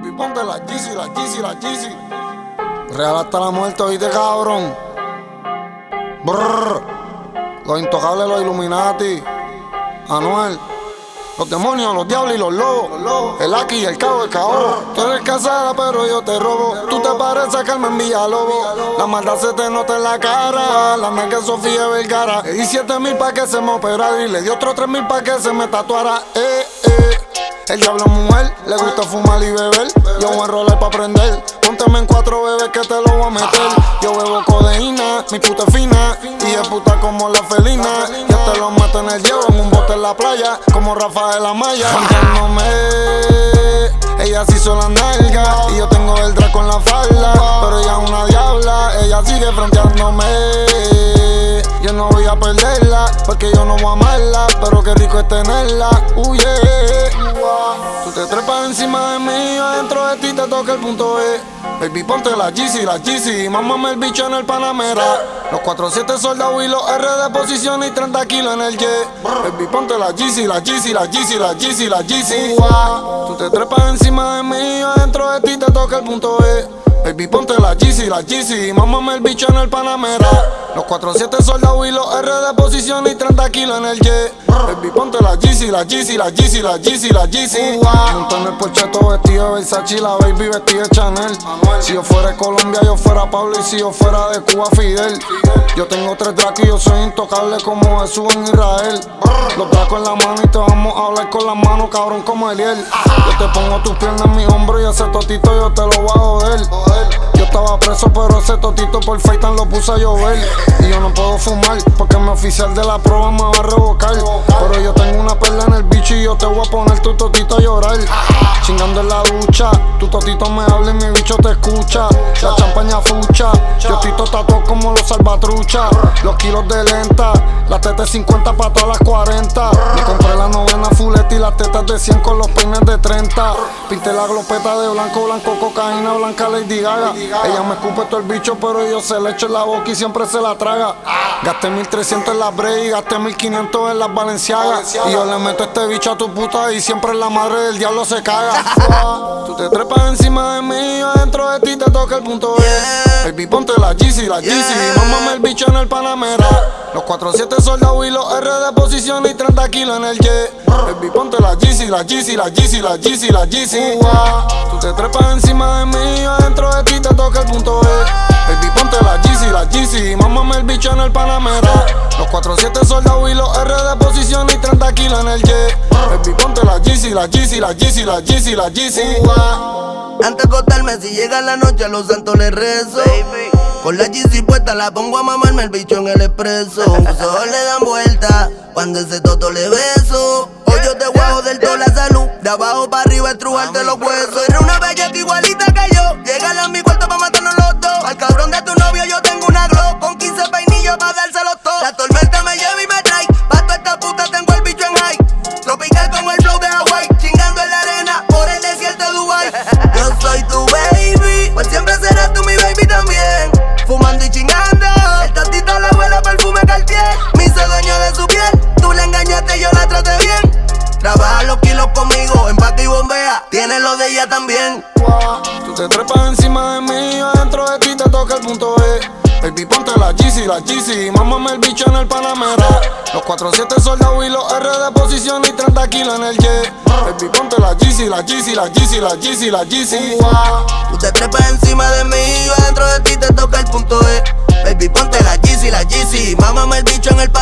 Baby, ponte la Yeezy, la Yeezy, la Yeezy. Real hasta la muerte, oíste, cabrón. Brrr. Los intocables, los Illuminati. Anuel. Los demonios, los diablos y los lobos. El aquí y el cabo, el cabo. Tú eres casada, pero yo te robo. Tú te pareces a Carmen Villalobos. La maldad se te nota en la cara. La negra Sofía Vergara. Le di 7 mil pa' que se me operara. Y le di otros 3 mil pa' que se me tatuara. Eh. El diablo mujer, le gusta fumar y beber. Yo voy a enrolar pa' prender. Pónteme en cuatro bebés que te lo voy a meter. Yo bebo codeína, mi puta es fina. Y es puta como la felina. Yo te lo mato en el hielo, en un bote en la playa. Como Rafael Amaya. Cantándome. Ella sí hizo la nalga. Y yo tengo el draco en la falda. Pero ella es una diabla. Sigue fronteándome. Yo no voy a perderla, porque yo no voy a amarla, pero qué rico es tenerla. Uh, yeah. Tú te trepas encima de mí, adentro de ti te toca el punto E. Baby, ponte la Yeezy, la Yeezy, mámame el bicho en el Panamera. Los 4-7 soldados y los R de posición y 30 kilos en el jet. Baby, ponte la Yeezy, la Yeezy, la Yeezy, la Yeezy, la Yeezy. Tú te trepas encima de mí, adentro de ti te toca el punto E. Baby, ponte la Yeezy, la Yeezy, mámame el bicho en el Panamera. Los 4-7 soldados y los R de posición y 30 kilos en el jet. Baby, ponte la Yeezy, la Yeezy, la Yeezy, la Yeezy, la Yeezy. Monto en el porche todo vestido de Versace, la baby vestida de Chanel. Si yo fuera de Colombia, yo fuera Pablo y si yo fuera de Cuba, Fidel. Yo tengo tres dracos y yo soy intocable como Jesús en Israel. Los dracos en la mano y te vamos a hablar con las manos, cabrón, como Eliel. Yo te pongo tus piernas en mi hombro y ese totito yo te lo voy a joder. Yo estaba preso, pero ese totito por Faitan lo puse a llover. Y yo no puedo fumar, porque mi oficial de la prueba me va a revocar. Pero yo tengo una perla en el bicho y yo te voy a poner tu totito a llorar. Chingando en la ducha, tu totito me habla y mi bicho te escucha. La champaña fucha, yo estoy tatuado como los salvatruchas. Los kilos de lenta, las tetas 50 para todas las 40. Me compré la novena fuleta y las tetas de 100 con los peines de 30. Pinté la glopeta de blanco, blanco, cocaína, blanca, Lady Gaga. Ella me escupe todo el bicho, pero yo se le echo la boca y siempre se la traga. Gasté 1300 en la Bray gasté 1500 en las Valenciagas. Y yo le meto este bicho a tu puta y siempre la madre del diablo se caga. Tú te trepas encima de mí y adentro de ti te toca el punto E. Baby, ponte la Yeezy, la Yeezy. Mámame el bicho en el Panamera. Los 4-7 soldados y los R de posición y 30 kilos en el jet. Baby, ponte la Yeezy, la Yeezy, la Yeezy, la Yeezy, la Yeezy. Tú te trepas encima de mí y adentro de ti te toca el punto E. Baby, ponte la Yeezy, la Yeezy. Mámame el bicho en el Panamera. Los 4-7 soldados y los R de posición y 30 kilos en el jet. Baby, ponte la Yeezy, la Yeezy, la Yeezy, la Yeezy, la Yeezy. Antes de acostarme, si llega la noche, a los santos les rezo. Con la Yeezy puesta, la pongo a mamarme el bicho en el expreso. Sus ojos le dan vuelta cuando ese toto le beso. Hoyos de huevo del todo la salud. De abajo para arriba, estrujarte los huesos. Era una bella que igualita que yo. Llega a mi cuarto para matarnos los dos. Al cabrón de tu novio, yo tengo una glow. Con 15 peinillos para Tiene lo de ella también. Tú te trepas encima de mí y adentro de ti te toca el punto E. Baby, ponte la Yeezy, la Yeezy, mámame el bicho en el Panamera. Los 4-7 soldados y los R de posición y 30 kilos en el jet. Baby, ponte la Yeezy, la Yeezy, la Yeezy, la Yeezy, la Yeezy. Tú te trepas encima de mí, yo adentro de ti te toca el punto E. Baby, ponte la Yeezy, la Yeezy, mámame el bicho en el Panamera.